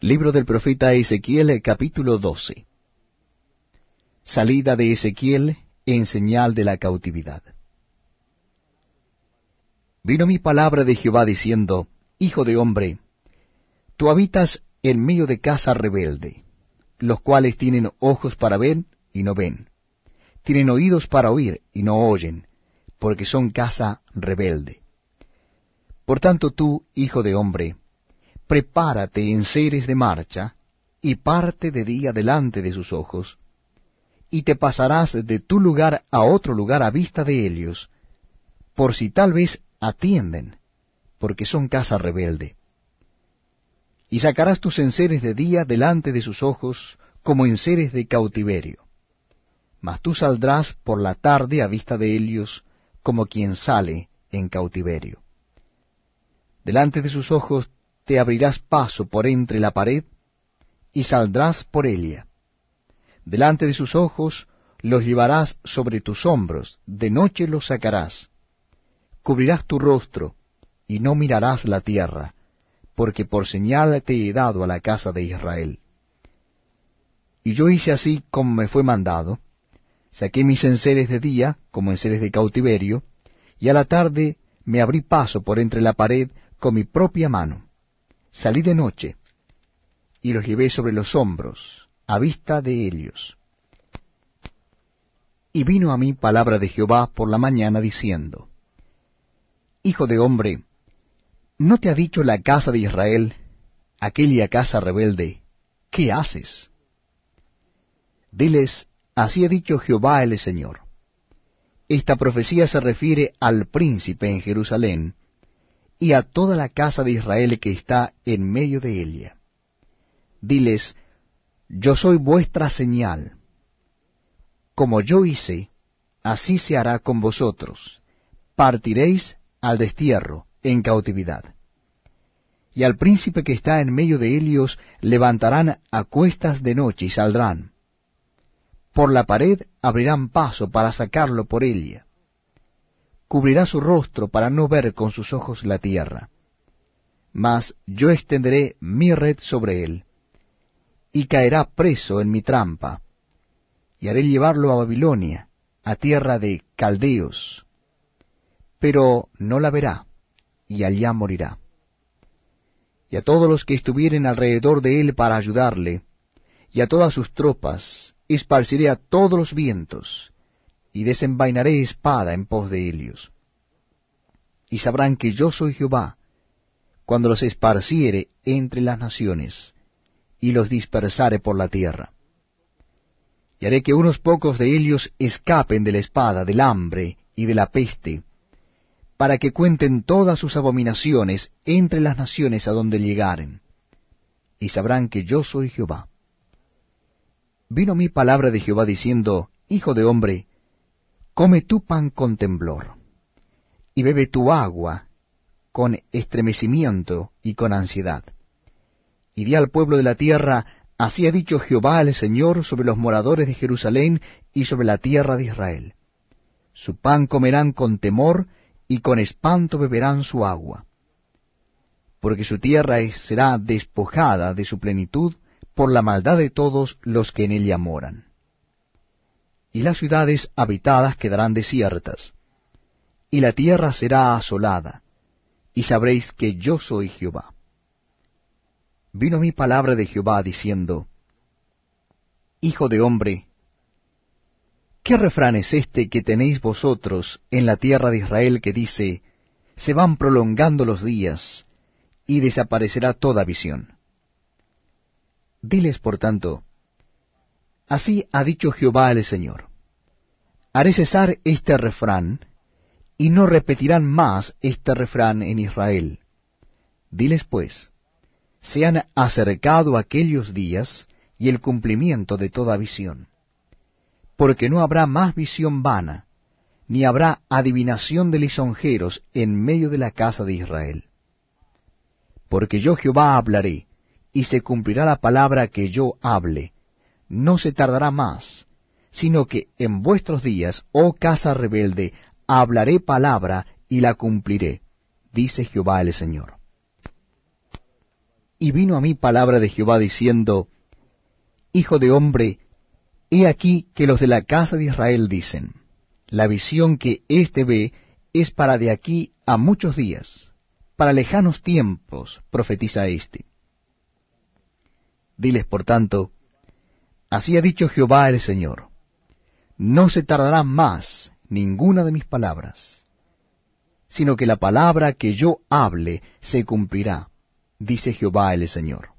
Libro del profeta Ezequiel capítulo 12 Salida de Ezequiel en señal de la cautividad. Vino mi palabra de Jehová diciendo, Hijo de hombre, tú habitas en medio de casa rebelde, los cuales tienen ojos para ver y no ven, tienen oídos para oír y no oyen, porque son casa rebelde. Por tanto tú, hijo de hombre, prepárate en seres de marcha, y parte de día delante de sus ojos, y te pasarás de tu lugar a otro lugar a vista de ellos, por si tal vez atienden, porque son casa rebelde. Y sacarás tus enseres de día delante de sus ojos, como enseres de cautiverio. Mas tú saldrás por la tarde a vista de ellos, como quien sale en cautiverio. Delante de sus ojos te abrirás paso por entre la pared, y saldrás por ella. Delante de sus ojos los llevarás sobre tus hombros, de noche los sacarás. Cubrirás tu rostro, y no mirarás la tierra, porque por señal te he dado a la casa de Israel. Y yo hice así como me fue mandado, saqué mis enseres de día, como enseres de cautiverio, y a la tarde me abrí paso por entre la pared con mi propia mano salí de noche, y los llevé sobre los hombros, a vista de ellos. Y vino a mí palabra de Jehová por la mañana diciendo, Hijo de hombre, ¿no te ha dicho la casa de Israel, aquella casa rebelde, qué haces? Diles, así ha dicho Jehová el Señor. Esta profecía se refiere al príncipe en Jerusalén, y a toda la casa de Israel que está en medio de ella. Diles, yo soy vuestra señal. Como yo hice, así se hará con vosotros. Partiréis al destierro, en cautividad. Y al príncipe que está en medio de ellos levantarán a cuestas de noche y saldrán. Por la pared abrirán paso para sacarlo por ella cubrirá su rostro para no ver con sus ojos la tierra. Mas yo extenderé mi red sobre él, y caerá preso en mi trampa, y haré llevarlo a Babilonia, a tierra de caldeos, pero no la verá, y allá morirá. Y a todos los que estuvieren alrededor de él para ayudarle, y a todas sus tropas, esparciré a todos los vientos, y desenvainaré espada en pos de ellos. Y sabrán que yo soy Jehová, cuando los esparciere entre las naciones, y los dispersare por la tierra. Y haré que unos pocos de ellos escapen de la espada, del hambre y de la peste, para que cuenten todas sus abominaciones entre las naciones a donde llegaren, y sabrán que yo soy Jehová. Vino mi palabra de Jehová diciendo, Hijo de hombre, Come tu pan con temblor, y bebe tu agua con estremecimiento y con ansiedad. Y di al pueblo de la tierra, así ha dicho Jehová el Señor sobre los moradores de Jerusalén y sobre la tierra de Israel. Su pan comerán con temor, y con espanto beberán su agua. Porque su tierra será despojada de su plenitud por la maldad de todos los que en ella moran y las ciudades habitadas quedarán desiertas, y la tierra será asolada, y sabréis que yo soy Jehová. Vino mi palabra de Jehová diciendo, Hijo de hombre, ¿qué refrán es este que tenéis vosotros en la tierra de Israel que dice, se van prolongando los días, y desaparecerá toda visión? Diles, por tanto, Así ha dicho Jehová el Señor. Haré cesar este refrán, y no repetirán más este refrán en Israel. Diles pues, se han acercado aquellos días y el cumplimiento de toda visión. Porque no habrá más visión vana, ni habrá adivinación de lisonjeros en medio de la casa de Israel. Porque yo Jehová hablaré, y se cumplirá la palabra que yo hable, no se tardará más, sino que en vuestros días, oh casa rebelde, hablaré palabra y la cumpliré, dice Jehová el Señor. Y vino a mí palabra de Jehová diciendo, Hijo de hombre, he aquí que los de la casa de Israel dicen, La visión que éste ve es para de aquí a muchos días, para lejanos tiempos, profetiza éste. Diles, por tanto, Así ha dicho Jehová el Señor, no se tardará más ninguna de mis palabras, sino que la palabra que yo hable se cumplirá, dice Jehová el Señor.